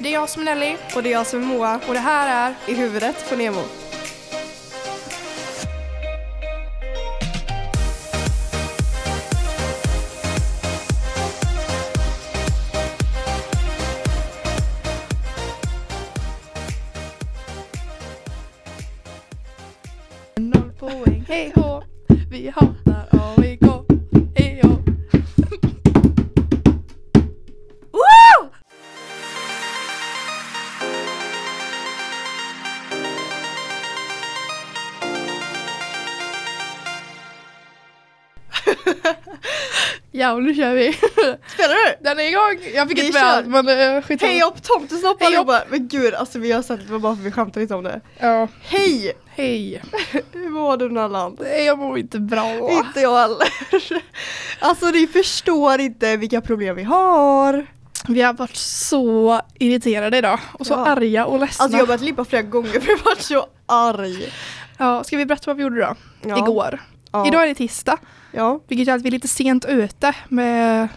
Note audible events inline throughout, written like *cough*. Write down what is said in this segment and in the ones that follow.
Det är jag som är Nelly Och det är jag som är Moa och det här är i huvudet på Nemo. Jag fick Vi med allt men uh, skit Hej upp tomtesnopp allihopa! Men gud alltså vi har sett det var bara för vi skämtade lite om det. Ja, Hej! hej. *laughs* Hur mår du Nallan? Nej, Jag mår inte bra. Inte jag heller. *laughs* Alltså ni förstår inte vilka problem vi har. Vi har varit så irriterade idag och så Ja. arga och ledsna. Alltså jag har börjat lippa flera gånger *laughs* för jag har varit så arg. ja, ska vi berätta vad vi gjorde då? Ja. Igår. Ja. Idag är det tisdag, Ja. vilket gör att vi är lite sent ute med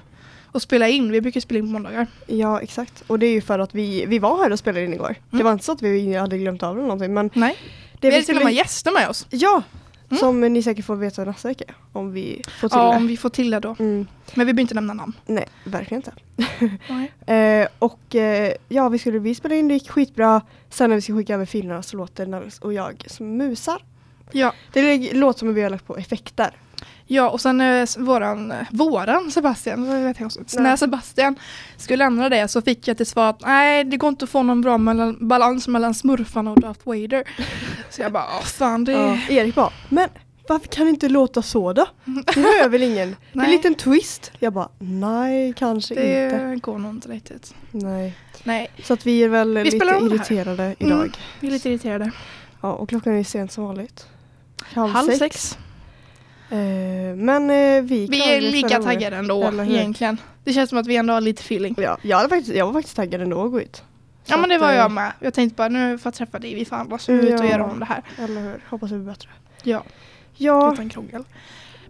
att spela in. Vi brukar spela in på måndagar. ja exakt. Och det är ju för att vi, vi var här och spelade in igår. Det Mm. var inte så att vi hade glömt av det eller någonting men Nej, det vi hade till och med gäster med oss. Ja! Mm. Som ni säkert får veta nästa vecka om vi får till Ja, det. om vi får till det då. Mm. Men vi behöver inte nämna namn. Nej, verkligen inte. *laughs* Eh, och eh, ja, vi skulle vi spela in, det gick skitbra. Sen när vi ska skicka över filerna så låter Nels och jag som musar. Ja. Det låter som att vi har lagt på effekter. Ja, och sen eh, våran, eh, våran Sebastian, vad vet jag också. När Sebastian skulle ändra det så fick jag till svar att nej, det går inte att få någon bra mellan, balans mellan smurfarna och Darth Vader. så jag bara, åh fan det Ja. Erik bara, men varför kan det inte låta så då? Det hör väl ingen? Det är en *laughs* liten twist. Jag bara, nej kanske Det inte. går nog inte riktigt. Nej. Nej, Så att vi är väl Vi lite det irriterade idag. Mm. vi är lite irriterade. Ja, och klockan är sent som vanligt. Halv, Halv sex. sex. Eh, men eh, vi Vi är lika taggade ändå egentligen. Det känns som att vi ändå har lite feeling. Ja, jag, faktiskt, jag var faktiskt taggad ändå att gå ut. Ja Så men det var eh, jag med. Jag tänkte bara nu får jag träffa dig, vi får andas ut och Ja. göra om det här. Eller hur? Hoppas det blir bättre. Ja, Ja. utan krångel.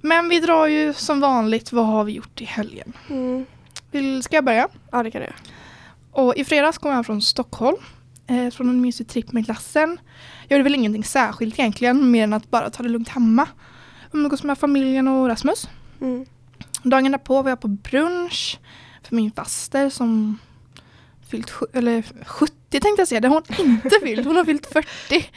Men vi drar ju som vanligt, vad har vi gjort i helgen? Mm. Vill, ska jag börja? Ja, det kan jag göra. Och i fredags kom jag från Stockholm. Eh, från en mysig tripp med klassen. Jag gjorde väl ingenting särskilt egentligen, mer än att bara ta det lugnt hemma. Umgås med familjen och Rasmus. Mm. Dagen därpå var jag på brunch för min faster som fyllt eller 70 tänkte jag säga, det har hon *laughs* inte fyllt, hon har fyllt 40.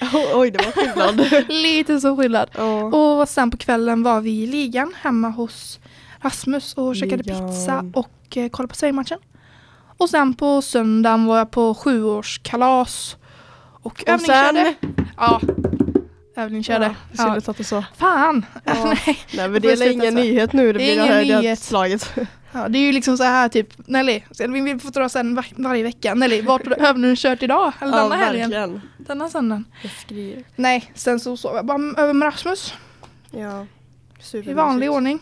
*laughs* Oj, det var skillnad. *laughs* Lite så skillnad. ja. Och sen på kvällen var vi i ligan hemma hos Rasmus och käkade Ligan. pizza och eh, kollade på seriematchen. Och sen på söndagen var jag på sjuårskalas och, Och övningskörde. sen... Ja, övningskörde. Ja, Ja, det så. Fan! Ja. *laughs* Nej. Nej men det är ingen nyhet nu, det, Det är blir det ingen nyhet. slaget. *laughs* Ja, det är ju liksom så här typ, Nelly, så vi får dra sen var, varje vecka. Nelly, vart har du övningskört idag? Eller denna helgen? verkligen. Denna söndagen? Nej, sen så sov jag bara över med Rasmus Ja. i vanlig ordning.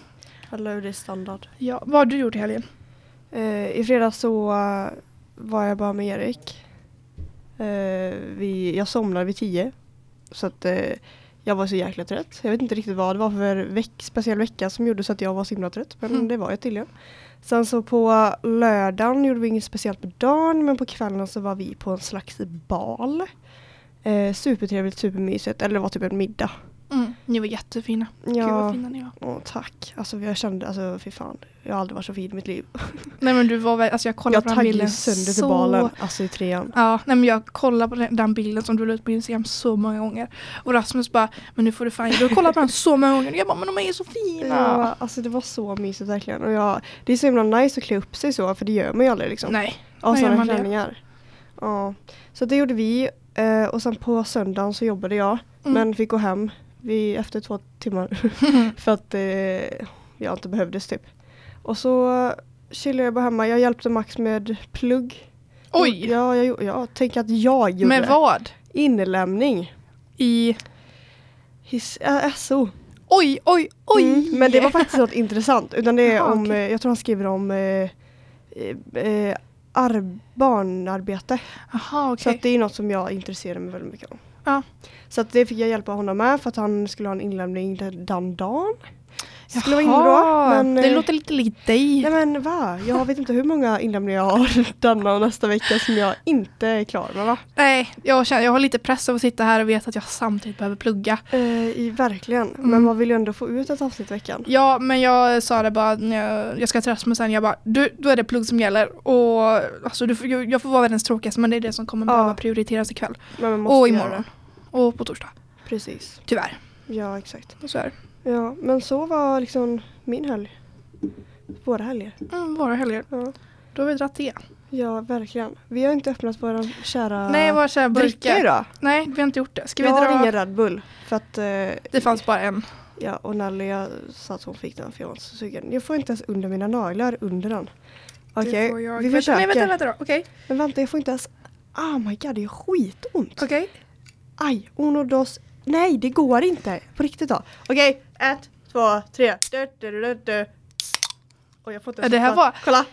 Eller hur det är standard. Ja, vad har du gjort i helgen? Eh, I fredags så eh, var jag bara med Erik. Eh, vi, jag somnade vid tio. Så att eh, jag var så jäkla trött. Jag vet inte riktigt vad det var för veck, speciell vecka som gjorde så att jag var så himla trött. Men Mm. det var jag tydligen. Sen så på lördagen gjorde vi inget speciellt på dagen men på kvällen så var vi på en slags bal. Eh, supertrevligt, supermysigt. Eller det var typ en middag. Mm, ni var jättefina. Gud vad Ja, fina ni var. åh, tack. Alltså jag kände, alltså fy fan. Jag har aldrig varit så fin i mitt liv. *laughs* Nej men du var väl, alltså jag kollade Jag på den taggade bilden ju sönder till så... balen, alltså i trean. Ja, nej men jag kollade på den, den bilden som du la ut på Instagram så många gånger. Och Rasmus bara, men nu får du fan, du har kollat på den så många gånger. Jag bara, men de är så fina. Ja, alltså det var så mysigt verkligen. Och jag, det är så himla nice att klä upp sig så, för det gör man ju aldrig liksom. Nej, Av sådana klänningar. Ja. Så det gjorde vi. eh, Och sen på söndagen så jobbade jag. Mm. Men fick gå hem vid, efter två timmar. *laughs* för att eh, jag inte behövdes typ. Och så chillade jag bara hemma. Jag hjälpte Max med plugg. Oj, Ja, jag, gjorde- jag tänker att jag gjorde med vad? Inlämning. I, His, äh, SO. oj, oj, oj. Mm, men det var faktiskt något intressant. Utan det är Jaha, om, okej. eh, jag tror han skriver om eh, eh, eh, ar- barnarbete. Jaha Så okej. att det är något som jag intresserar mig väldigt mycket om. Ja. Så att det fick jag hjälpa honom med för att han skulle ha en inlämning den dagen. Skulle vara då. Men, det eh, låter lite likt dig. Nej men va? Jag vet inte hur många inlämningar jag har *laughs* denna och nästa vecka som jag inte är klar med va? Nej, jag, känner, jag har lite press av att sitta här och veta att jag samtidigt behöver plugga. Eh, i, verkligen. Men Mm. man vill ju ändå få ut ett avsnitt i veckan. Ja, men jag sa det bara när jag, jag ska till Rasmus sen, jag bara du, då är det plugg som gäller och alltså, du, jag, jag får vara världens tråkigaste men det är det som kommer Ja. behöva prioriteras ikväll. Men man måste Och göra imorgon. det. Och på torsdag. Precis. Tyvärr. Ja exakt. Så är det. Ja men så var liksom min helg. Våra helger. Mm, våra helger. Ja. Då har vi dratt det. ja verkligen. Vi har inte öppnat våra kära Nej, våra kära burkar. idag. Nej, vi har inte gjort det. Ska vi jag har dra? ingen Red Bull. För att eh, Det fanns bara en. Ja, och Nelly jag sa att hon fick den för jag var så sugen. Jag får inte ens under mina naglar under den. Okej, jag. vi Vänta, försöker. Nej, vänta, vänta då. Okej. Men vänta, jag får inte ens... Oh my god, det gör skitont. Okej. Aj, uno, dos... Nej, det går inte. På riktigt då. Okej, ett, två, tre. Du, du, du. Oj, jag får inte Ja, det här var- Kolla!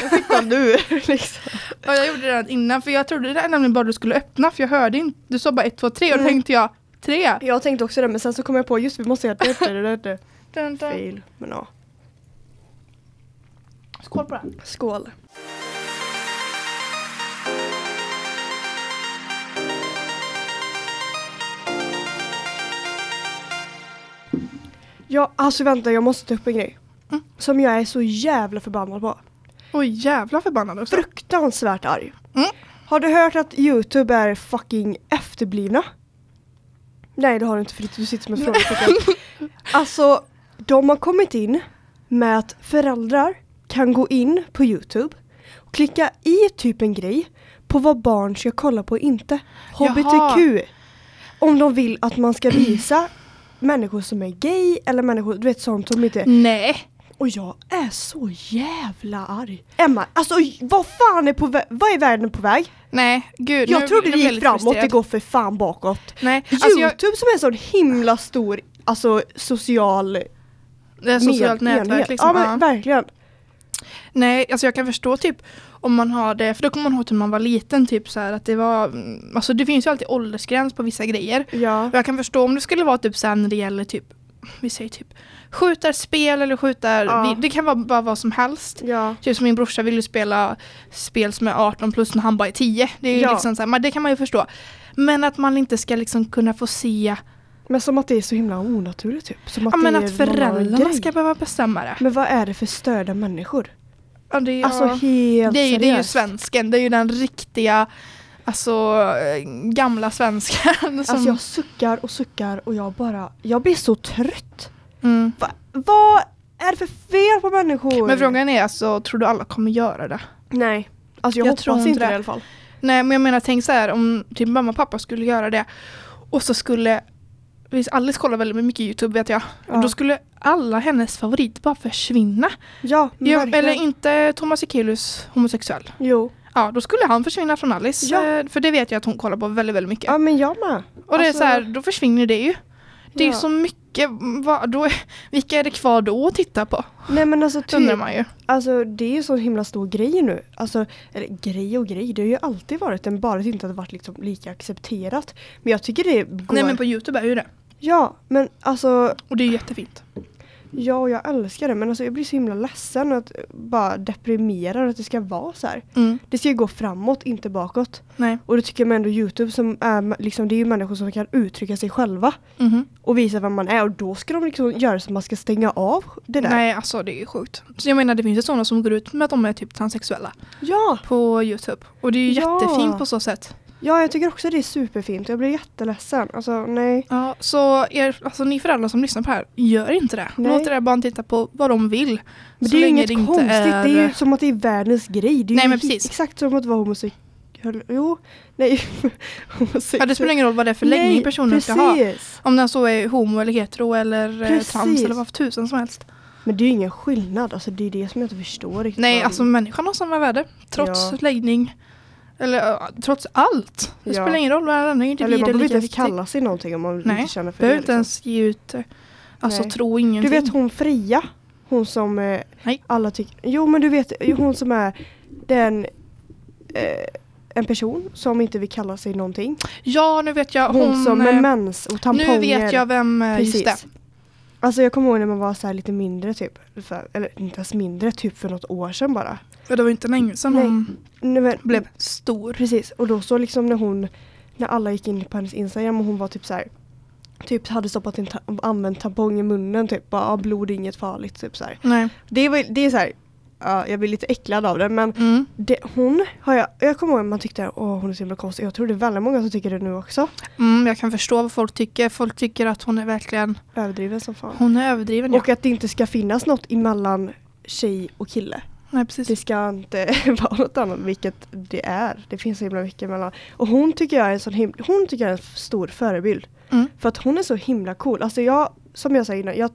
Jag fick den nu *laughs* liksom. Ja, jag gjorde det redan innan för jag trodde det är nämligen bara du skulle öppna för jag hörde inte. Du sa bara ett, två, tre och då Mm. tänkte jag tre. Jag tänkte också det, men sen så kom jag på just vi måste göra *laughs* dun. Fail. Men ja, Skål på den. skål. Ja, alltså vänta, jag måste ta upp en grej. Mm. Som jag är så jävla förbannad på. Oj jävla förbannad också. Fruktansvärt arg. Mm. Har du hört att Youtube är fucking efterblivna? Nej det har du inte för du sitter en frågetecken. *laughs* alltså, de har kommit in med att föräldrar kan gå in på Youtube och klicka i typ en grej på vad barn ska kolla på och inte. HBTQ. Om de vill att man ska visa människor som är gay eller människor, du vet sånt som inte Nej. och jag är så jävla arg. Emma, alltså vad fan är på vä- vad är världen på väg? Nej, gud. Jag nu- trodde det jag gick framåt, det går för fan bakåt. Nej, alltså jag, Youtube som är en sån himla stor alltså social det är socialt med- nätverk enhet. liksom. Ja men verkligen. Nej, alltså jag kan förstå typ om man har det, för då kommer man ihåg när man var liten typ så här att det var, mm, alltså det finns ju alltid åldersgräns på vissa grejer. Ja. Och jag kan förstå om det skulle vara typ här när det gäller typ, vi säger typ skjutarspel eller skjutar, Ja. det kan vara bara vad som helst. Ja. Typ som min brorsa vill ju spela spel som är 18 plus när han bara är 10. Det är Ja. liksom så här, men det kan man ju förstå. Men att man inte ska liksom kunna få se, Men som att det är så himla onaturligt typ. Som att ja men att föräldrarna ska behöva bestämma det. Men vad är det för störda människor? Är- Alltså helt det, är, ju- det är ju svensken, det är ju den riktiga Alltså eh, gamla svensken som, Alltså jag suckar och suckar och jag bara, jag blir så trött. mm. Va, vad är det för fel på människor? Men frågan är alltså, tror du alla kommer göra det? Nej. Alltså jag, Jag hoppas tror inte inte det det. i alla fall. Nej men jag menar tänk så här om typ mamma och pappa skulle göra det och så skulle Visst, Alice kollar väldigt mycket Youtube vet jag. Ja. Då skulle alla hennes favoriter bara försvinna. Ja, Ja, verkligen. eller inte Thomas Ekelius homosexuell. Jo. Ja, då skulle han försvinna från Alice. Ja. eh, För det vet jag att hon kollar på väldigt, väldigt mycket. Ja men jag med. och det är alltså- så här, då försvinner det ju. Det är Ja. så mycket, vad, då, är- vilka är det kvar då att titta på? Nej men alltså, undrar typ, man ju. alltså det är ju så himla stor grej nu. Alltså, eller grej och grej, det har ju alltid varit den bara att det inte har varit liksom lika accepterat. Men jag tycker det går... Nej men på Youtube är ju det. Ja, men alltså, Och det är jättefint. Ja och jag älskar det men alltså jag blir så himla ledsen att, bara deprimerad att det ska vara så här. Mm. Det ska ju gå framåt, inte bakåt. Nej. Och då tycker jag ändå Youtube som är, liksom, det är ju människor som kan uttrycka sig själva Mhm. och visa vem man är och då ska de liksom göra så att man ska stänga av det där. Nej alltså det är ju sjukt. Så jag menar det finns ju sådana som går ut med att de är typ transsexuella Ja, på Youtube. Och det är ju Ja. jättefint på så sätt. Ja, jag tycker också det är superfint. Jag blir jätteledsen. Alltså nej. Ja, så er, alltså, ni föräldrar som lyssnar på det här, gör inte det. Nej. Låt era barn titta på vad de vill. Men det är ju inget det konstigt. är- Det är ju som att det är världens grej. Det är Nej, ju men precis. exakt som att vara homosexuell. Jo, nej. *laughs* Ja, det spelar ingen roll vad det är för läggning Nej, personen ska ha. precis. Om den så är homo eller hetero eller eh, Precis. trans eller vad för tusen som helst. Men det är ju ingen skillnad. Alltså det är det som jag inte förstår riktigt. Nej, alltså människan har samma värde. Trots Ja. läggning. Eller trots allt. Det Ja. spelar ingen roll, varenda Eller individ man är behöver inte lika ens viktig. kalla sig någonting om man Nej, inte känner för Behöver det. inte ens ge ut, eh, alltså Nej. tro Du ingenting. vet hon Fria? Hon som eh, alla tycker... Jo men du vet hon som är den... Eh, en person som inte vill kalla sig någonting. Ja, nu vet jag. Hon, Hon, som eh, med mens och tamponger. Nu vet jag vem, eh, just det. Alltså jag kommer ihåg när man var så här lite mindre typ. För, eller inte ens mindre, typ för något år sedan bara. Ja, det var inte länge sedan Nej. hon Nej, men, blev stor. Precis, och då så liksom när hon, när alla gick in på hennes Instagram och hon var typ så här. Typ hade stoppat en ta- använt tampong i munnen typ, bara ah, blod är inget farligt typ så här. Nej. Det, var, det är så här, ja, jag blir lite äcklad av det men Mm. det, hon har jag, jag kommer ihåg att man tyckte åh hon är så himla konstig. Jag tror det är väldigt många som tycker det nu också. Mm, jag kan förstå vad folk tycker. Folk tycker att hon är verkligen, Överdriven som fan. hon är överdriven. Ja. Och att det inte ska finnas något emellan tjej och kille. Nej, precis. Det ska inte *laughs* vara något annat, vilket det är. Det finns så himla mycket mellan. Och hon tycker jag är en sån himla, hon tycker jag är en stor förebild. Mm. För att hon är så himla cool. Alltså jag, som jag sa innan, jag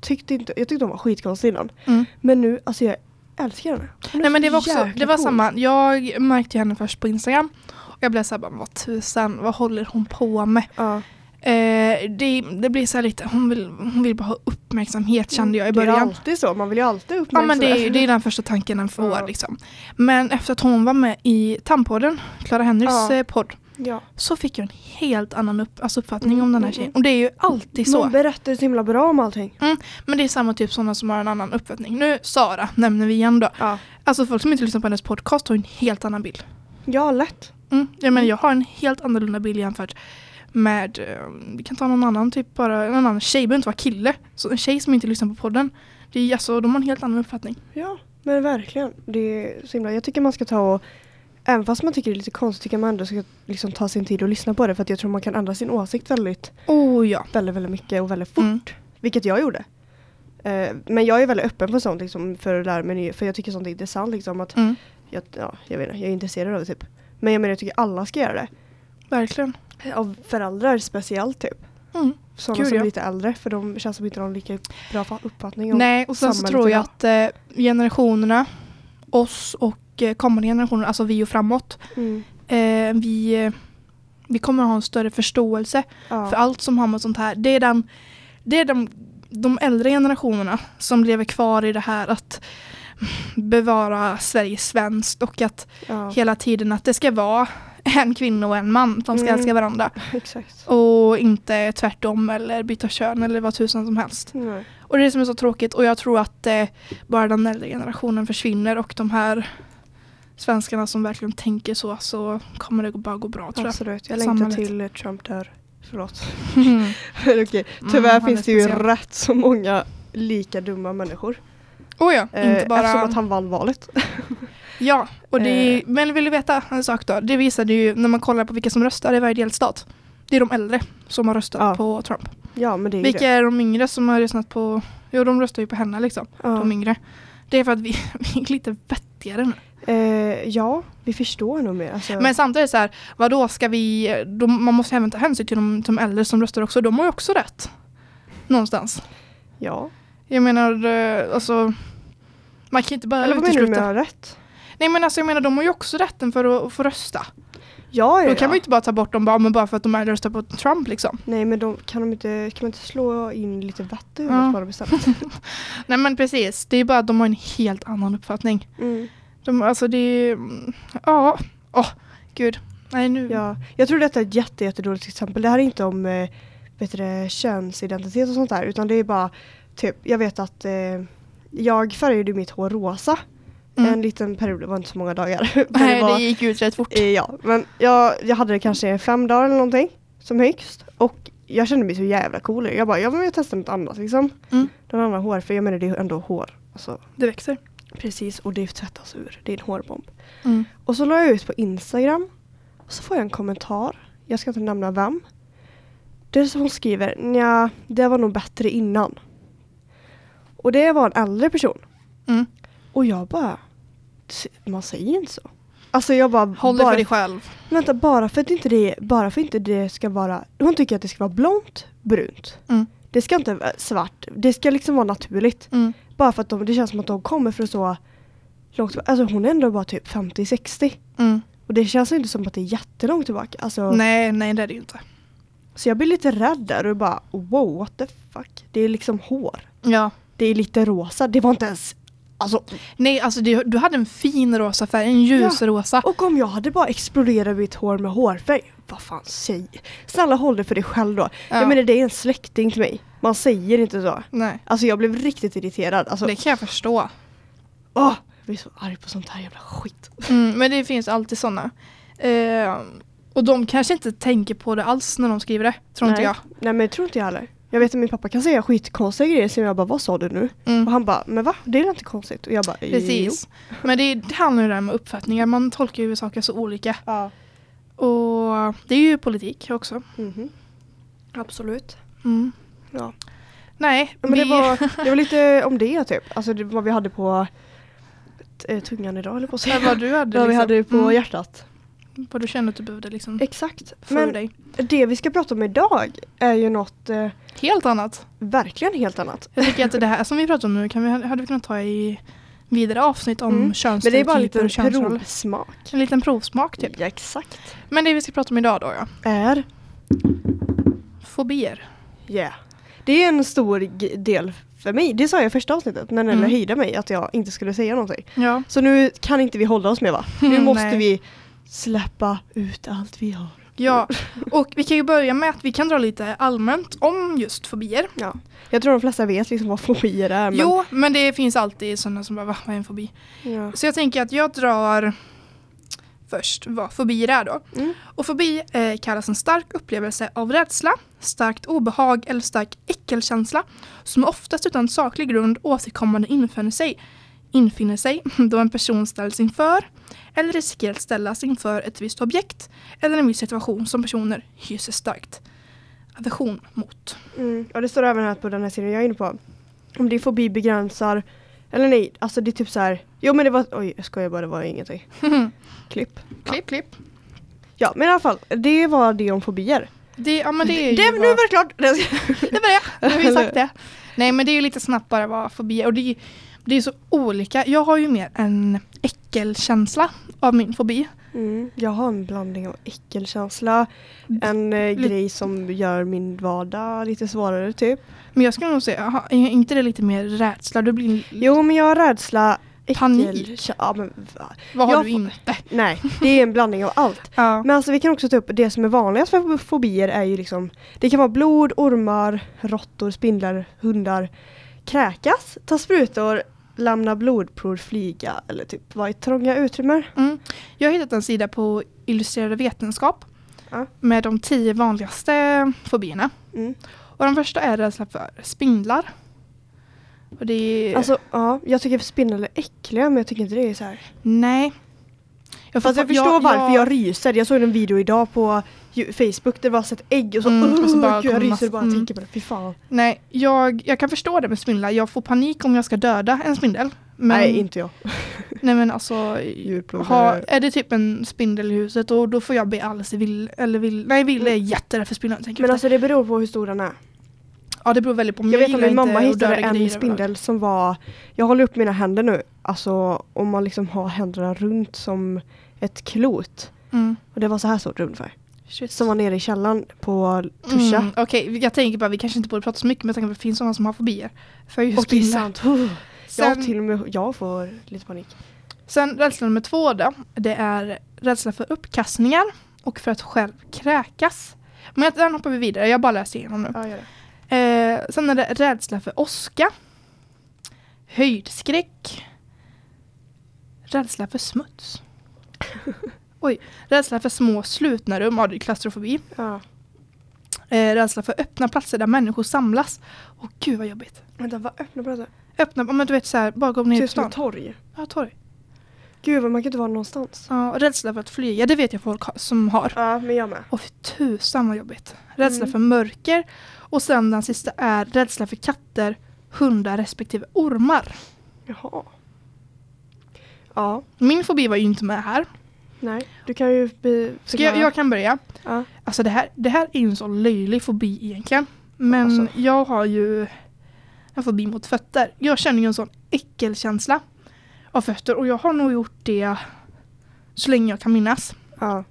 tyckte inte, jag tyckte hon var skitkonstig innan. Mm. Men nu, alltså jag älskar henne. Nej men det så var också, det var cool. samma. Jag märkte henne först på Instagram. Och jag blev såhär, bara, vad tusan, vad håller hon på med? Ja. Eh, det, det blir så här lite, hon vill, hon vill bara ha uppmärksamhet kände jag i Det är början. alltid så, man vill ju alltid Ja uppmärksamma. men det är, det är den första tanken en får Ja. liksom. Men efter att hon var med i Tandpodden, Clara Henrys Ja. eh, podd, ja. så fick jag en helt annan upp, alltså uppfattning Mm, om den här mm, tjejen. mm. Och det är ju alltid så. Hon berättar så himla bra om allting. Men det är samma typ sådana som har en annan uppfattning. Nu Sara nämner vi igen då. Ja, Alltså folk som inte lyssnar på hennes podcast har en helt annan bild. ja lätt. Mm. Ja, men jag har en helt annorlunda bild jämfört med, eh, vi kan ta någon annan typ bara, en annan tjej, behöver inte vara kille. Så en tjej som inte lyssnar på podden, det är, alltså, de har en helt annan uppfattning. Ja, men verkligen. Det är så himla, jag tycker man ska ta och Även fast man tycker det är lite konstigt tycker man ändå ska liksom ta sin tid och lyssna på det för att jag tror man kan ändra sin åsikt väldigt, Oh ja. väldigt, väldigt mycket och väldigt fort. Mm. Vilket jag gjorde. Eh, men jag är väldigt öppen för sånt liksom, för att lära mig ny- för jag tycker sånt är intressant liksom att Mm. jag, ja, jag vet inte, jag är intresserad av det typ. Men jag menar jag tycker alla ska göra det. Verkligen. Av föräldrar speciellt typ. Mm. Sådana Gud, som ja. är lite äldre för de känns som inte har en lika bra fa- uppfattning om Nej, och sen så tror jag idag. att eh, generationerna, oss och eh, kommande generationer, alltså vi och framåt, Mm. eh, vi, eh, vi kommer ha en större förståelse Ja. för allt som har med sånt här. Det är, den, det är de, de äldre generationerna som lever kvar i det här att bevara Sverige svenskt och att ja. hela tiden att det ska vara en kvinna och en man som ska Mm. älska varandra *laughs* Exakt. och inte tvärtom eller byta kön eller vad tusan som helst. Nej. Och det är det som är så tråkigt och jag tror att eh, bara den äldre generationen försvinner och de här svenskarna som verkligen tänker så så kommer det bara gå bra tror jag. Absolut. Jag längtar Samhället. till Trump dör. Förlåt. Mm. *laughs* Okej. Tyvärr Mm, han är finns det ju speciell. rätt så många lika dumma människor. Oh ja, Eh, inte bara... Eftersom att han vann valet. *laughs* Ja, och det Eh. men vill du veta en sak då? Det visade ju när man kollar på vilka som röstar i varje delstat. Det är de äldre som har röstat Ja. på Trump. ja men det är Vilka det. är de yngre som har röstat på... Jo, de röstar ju på henne liksom. Ja. De yngre. Det är för att vi, *laughs* vi är lite vettigare nu. Eh, ja, vi förstår nog mer. Alltså, Men samtidigt så här, vadå ska vi... De, man måste även ta hänsyn till de, de äldre som röstar också. De har ju också rätt. Någonstans. ja. Jag menar, eh, alltså... Man kan inte bara Eller vad menar du med rätt? Nej men alltså jag menar, de har ju också rätten för att, att få rösta. Ja, ja, Då kan man ju inte bara ta bort dem bara, men bara för att de äldre röstar på Trump liksom. Nej men de, kan, de inte, kan man inte slå in lite vatt i Ja. bara bestämt? *laughs* Nej men precis, det är bara att de har en helt annan uppfattning. Mm. De, alltså det är... mm, Ja, åh gud. Nej nu. Ja. Jag tror detta är ett jätte, jättedåligt exempel. Det här är inte om eh, det, könsidentitet och sånt där utan det är bara typ, jag vet att eh, jag färgade mitt hår rosa Mm. en liten period, det var inte så många dagar. *laughs* Nej, det var, det gick ut rätt fort. eh, ja, men jag, jag hade det kanske fem dagar eller någonting som högst och jag kände mig så jävla cool. Jag bara, jag vill testa något annat liksom. Mm. Någon annan hår, för jag menar det är ändå hår. Alltså, Det växer. precis, och det tvättas ur. Det är en hårbomb. Mm. Och så la jag ut på Instagram. Och så får jag en kommentar. Jag ska inte nämna vem. Det är som hon skriver, ja det var nog bättre innan. Och det var en äldre person. Mm. Och jag bara, "S- man säger inte så. Alltså jag bara, Håll bara för dig själv. vänta bara för att inte det, bara för inte det ska vara, hon tycker att det ska vara blont, brunt. Mm. Det ska inte vara svart, det ska liksom vara naturligt. Mm. Bara för att de, det känns som att de kommer från så långt Alltså hon är ändå bara typ 50-60. Mm. Och det känns inte som att det är jättelångt tillbaka. Alltså, Nej, nej det är det ju inte. Så jag blir lite rädd där och bara wow what the fuck. Det är liksom hår. Ja. Det är lite rosa. Det var inte ens... Alltså, Nej, alltså det, du hade en fin rosa färg, en ljusrosa. och om jag hade bara exploderat mitt hår med hårfärg. vad fan säger Snälla håll det för dig själv då. Ja. Jag menar det är en släkting till mig. Man säger inte så. Nej, Alltså jag blev riktigt irriterad. Alltså, det kan jag förstå. åh, jag blir så arg på sånt här jävla skit. Mm, men det finns alltid sådana. Eh, och de kanske inte tänker på det alls när de skriver det, tror inte Nej. jag. Nej men det tror inte jag heller. Jag vet att min pappa kan säga skitkonstiga grejer så jag bara vad sa du nu? Mm. Och han bara men va? Det är inte konstigt. Och jag bara Precis. Men det, det handlar ju där med uppfattningar, man tolkar ju saker så olika. Jo. Ja. Och det är ju politik också. Mhm. Absolut. Mm. Ja. Nej, Men det vi- var, *laughs* det var lite om det typ. Alltså det, vad vi hade på tungan idag eller på att säga. vad du hade. Vad vi liksom. hade på Mm. hjärtat. Vad du kände att du behövde liksom Exakt. för Men dig. det vi ska prata om idag är ju något eh, Helt annat. verkligen helt annat. Jag tycker att det här som vi pratar om nu kan vi, hade vi kunnat ta i vidare avsnitt om Mm. Men det är könsstereotyper bara en liten provsmak. En liten provsmak typ. Ja exakt. Men det vi ska prata om idag då ja. Är Fobier. Yeah. Det är en stor del för mig. Det sa jag i första avsnittet när Nella Mm. hejdade mig att jag inte skulle säga någonting. Ja. Så nu kan inte vi hålla oss med va? Nu *laughs* måste vi släppa ut allt vi har. Ja, och vi kan ju börja med att vi kan dra lite allmänt om just fobier. Ja. Jag tror de flesta vet liksom vad fobier är. Men, Jo, men det finns alltid sådana som bara, "Va, vad är en fobi? Ja. Så jag tänker att jag drar först vad fobier är då. Mm. Och fobi eh, kallas en stark upplevelse av rädsla, starkt obehag eller stark äckelkänsla som oftast utan saklig grund återkommande infinner sig, infinner sig *laughs* då en person ställs inför eller riskerar att ställas inför ett visst objekt eller en viss situation som personer hyser starkt aversion mot. Mm. Och det står även här på den här sidan jag är inne på. Om din fobi begränsar eller nej, alltså det är typ så här. Jo men det var, oj jag skojar bara, det var ingenting. *laughs* Klipp. klipp, klipp. Ja men i alla fall, det var det om fobier. Det, ja, men det är ju det, nu var det klart! *laughs* Det var det, nu har vi sagt det. Nej men det är ju lite snabbt bara vad fobi är. Och det är, det är så olika. Jag har ju mer en äckelkänsla av min fobi. Mm, jag har en blandning av äckelkänsla, en eh, grej som gör min vardag lite svårare typ. Men jag skulle nog säga, aha, är inte det lite mer rädsla? Du blir, Jo men jag har rädsla, Panik. Ja, men, va? vad har jag du inte? nej, det är en blandning av allt. Ja. Men alltså vi kan också ta upp det som är vanligast för fobier är ju liksom Det kan vara blod, ormar, råttor, spindlar, hundar Kräkas, ta sprutor, lämna blodprov, flyga eller typ vara i trånga utrymmen. Mm. Jag har hittat en sida på Illustrerade vetenskap Ja. med de tio vanligaste fobierna. Mm. Och den första är rädsla för spindlar. Och det är... Alltså ja, jag tycker spindlar är äckliga men jag tycker inte det är så här. nej. Jag, Fast jag förstår varför jag ryser. Jag såg en video idag på Facebook där det var sett ägg och så, Mm, och så bara gud, jag ryser bara mm. tänker på det. Fy fan. Nej, jag, jag kan förstå det med spindlar. Jag får panik om jag ska döda en spindel. Men, Nej inte jag. *laughs* Nej men alltså, ha, är det typ en spindel i huset och då får jag be Alice vill, eller vill, nej Ville är jätterädd för spindlar. Men alltså det beror på hur stor den är. ja det beror väldigt på. Jag vet att min mamma hittade en spindel som var Jag håller upp mina händer nu. Alltså om man liksom har händerna runt som ett klot. Mm. Och det var så här stort ungefär. Shit. Som var nere i källaren på Tusha. Mm, Okej, jag tänker bara vi kanske inte borde prata så mycket med tanke på att det finns sådana som har fobier. För just Och spindlar. Sen, Jag till och med jag får lite panik. sen rädsla nummer två då. Det är rädsla för uppkastningar och för att själv kräkas. Men den hoppar vi vidare, jag bara läser igenom nu. Ja. Eh, sen är det rädsla för åska. Höjdskräck. Rädsla för smuts. *laughs* Oj, rädsla för små slutna rum, ja det är klaustrofobi. Ja. Eh, rädsla för öppna platser där människor samlas. Åh gud vad jobbigt. Vänta, vad öppna pratar? Öppna, men du vet såhär, bara gå ner Typ som stan. ett torg. Ja, torg. Gud vad man kan inte vara någonstans. Ja, rädsla för att flyga, det vet jag folk som har. Ja, men jag med. Åh fy tusan vad jobbigt. Rädsla Mm. för mörker. Och sen den sista är rädsla för katter, hundar respektive ormar. Jaha. Ja, Min fobi var ju inte med här. Nej. Du kan ju Ska jag, jag kan börja. Ja. Alltså det här, det här är ju en så löjlig fobi egentligen. Men Alltså. jag har ju en fobi mot fötter. Jag känner ju en sån äckelkänsla av fötter och jag har nog gjort det så länge jag kan minnas. Ja.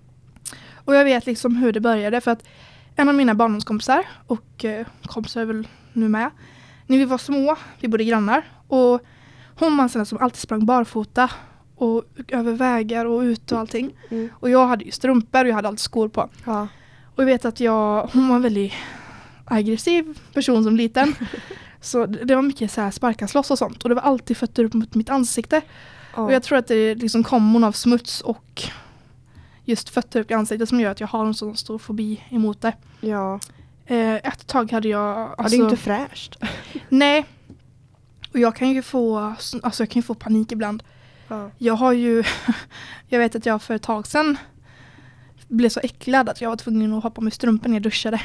Och jag vet liksom hur det började för att en av mina barndomskompisar och eh, kompisar är väl nu med. När vi var små, vi bodde grannar och hon var en sån som alltid sprang barfota och över vägar och ut och allting. Mm. Och jag hade ju strumpor och jag hade alltid skor på. Ja. Och jag vet att jag, hon var en väldigt aggressiv person som liten. *laughs* så det var mycket så här sparka slåss och sånt. Och det var alltid fötter upp mot mitt ansikte. Ja. Och jag tror att det är liksom kombon av smuts och just fötter upp i ansiktet som gör att jag har en sån stor fobi emot det. ja. Eh, ett tag hade jag... ja, Alltså, det är inte fräscht. Nej. Och jag kan ju få, alltså jag kan ju få panik ibland. Ja. Jag har ju, *laughs* jag vet att jag för ett tag sedan blev så äcklad att jag var tvungen att hoppa med strumpan när jag duschade.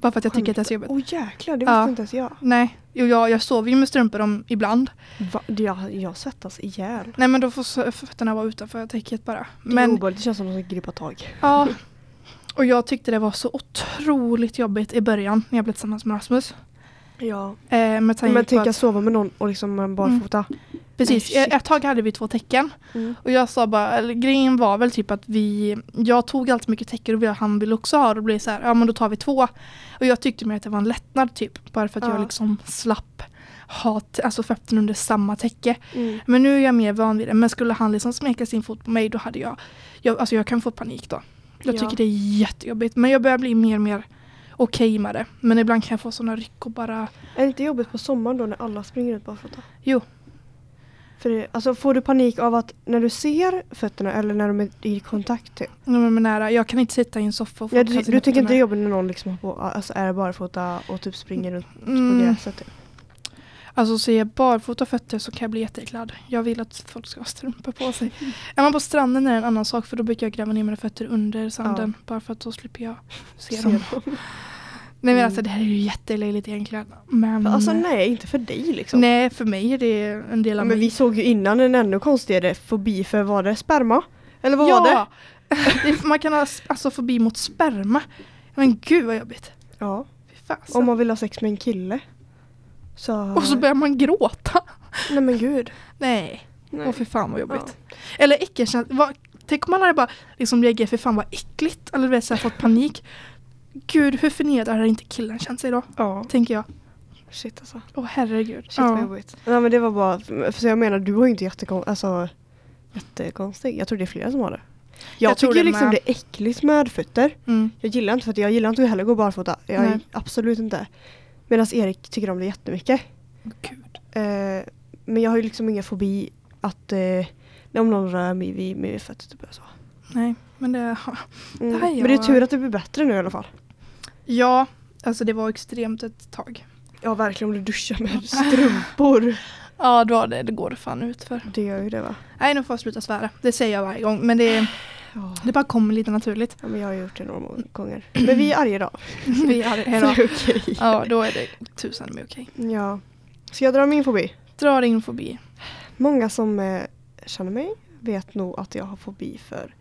Bara för att jag tycker att det är så jobbigt. Åh oh, jäklar, det Ja. visste inte ens jag. Nej, jo, jag, jag sover ju med strumpor om, ibland. Va? Jag, jag svettas ihjäl. Nej men då får fötterna vara utanför täcket bara. Det är Men obehagligt, det känns som att de ska gripa tag. ja. Och jag tyckte det var så otroligt jobbigt i början när jag blev tillsammans med Rasmus. Ja. Eh, Men tänk att, att sova med någon och liksom en barfota. precis, Nej, ett tag hade vi två tecken. Mm. Och jag sa bara, eller grejen var väl typ att vi, jag tog alltid mycket täcker och han ville också ha det och blev så här, ja men då tar vi två. Och jag tyckte mer att det var en lättnad typ, bara för att Ja. jag liksom slapp ha alltså fötterna under samma täcke. Mm. Men nu är jag mer van vid det, men skulle han liksom smeka sin fot på mig då hade jag, jag alltså jag kan få panik då. Jag Ja. tycker det är jättejobbigt, men jag börjar bli mer och mer okej med det. Men ibland kan jag få sådana ryck och bara, Är det inte jobbigt på sommaren då när alla springer ut barfota? Jo. För det, alltså får du panik av att när du ser fötterna eller när de är i kontakt? Typ? de är nära, jag kan inte sitta i en soffa och få Ja, du, du tycker inte det är jobbigt när någon liksom på, alltså är barfota och typ springer runt på Mm. gräset? Typ. Alltså ser jag barfota fötter så kan jag bli jätteäcklad. Jag vill att folk ska ha strumpor på sig. Är man på stranden är det en annan sak för då brukar jag gräva ner mina fötter under sanden. Bara för att då slipper jag se Ser dem. dem. Nej men Mm. alltså det här är ju jättelöjligt egentligen. Men Alltså nej, inte för dig liksom. nej för mig är det en del Ja, av men mig. vi såg ju innan en ännu konstigare fobi för var det sperma? Eller vad var det? ja! det *laughs* är- man kan ha alltså fobi mot sperma. Men gud vad jobbigt. Ja. Om man vill ha sex med en kille. Så... Och så börjar man gråta. Nej men gud. Nej. Nej. Åh fy fan vad jobbigt. Eller äckelkänsla. Tänk om man hade bara liksom reagerat för fan vad äckligt. Eller du vet så här, fått panik. Gud hur förnedrad har inte killen känt sig då? Ja. Tänker jag. Shit alltså. Åh herregud. Shit vad Ja. jobbigt. Nej men det var bara, för jag menar du var ju inte alltså, jättekonstig. Jag tror det är flera som har det. Jag, Jag tycker det liksom med. det är äckligt med fötter. Mm. Jag gillar inte för att jag gillar inte heller att gå barfota. Jag, absolut inte. Medan Erik tycker om det jättemycket. Gud. Eh, men jag har ju liksom ingen fobi att eh, om någon rör mig vid med fötter typ så. Nej men det. Mm. Det här Men det är jag- tur att det blir bättre nu i alla fall. Ja. Alltså det var extremt ett tag. Ja verkligen om du duschar med strumpor. *laughs* Ja då det, det går det fan ut för. Det gör ju det va? Nej nu får jag sluta svära. Det säger jag varje gång. Men det, Ja. det bara kommer lite naturligt. ja men jag har gjort det några gånger. Men vi är arga idag. *laughs* Vi är det är okej. Ja då är det tusan med okej. Ja. Ska jag dra min fobi? Dra din fobi. Många som eh, känner mig vet nog att jag har fobi för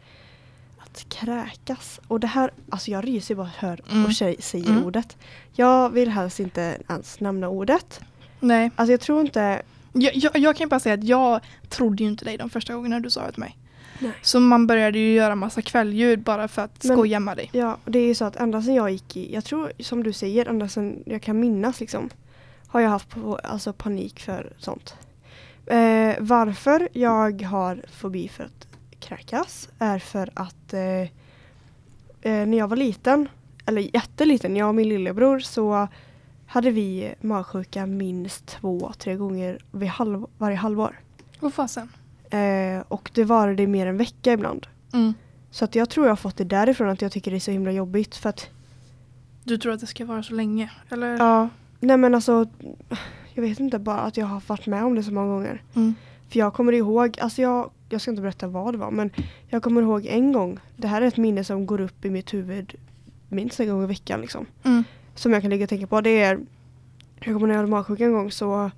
att kräkas. Och det här, alltså jag ryser bara hör Mm. och tjej säger Mm. ordet. Jag vill helst inte ens nämna ordet. Nej. Alltså jag tror inte, Jag, jag, jag kan ju bara säga att jag trodde ju inte dig de första gångerna du sa det till mig. Nej. Så man började ju göra massa kvällljud bara för att Men- skoja med dig. ja det är ju så att ända sedan jag gick i, jag tror som du säger, ända sedan jag kan minnas liksom. Har jag haft på, alltså panik för sånt. Eh, varför jag har fobi för att kräkas är för att eh, eh, när jag var liten, eller jätteliten, jag och min lillebror så hade vi magsjuka minst två, tre gånger vid halv, varje halvår. Vad fasen? Eh, och det varade i mer än en vecka ibland. Mm. Så att jag tror jag har fått det därifrån att jag tycker det är så himla jobbigt för att Du tror att det ska vara så länge? Eller? Ja, nej men alltså jag vet inte bara att jag har varit med om det så många gånger. Mm. För jag kommer ihåg, alltså jag, jag ska inte berätta vad det var men jag kommer ihåg en gång, det här är ett minne som går upp i mitt huvud minst en gång i veckan liksom. Mm. Som jag kan ligga och tänka på. Det är, jag kommer när jag hade magsjuka en gång så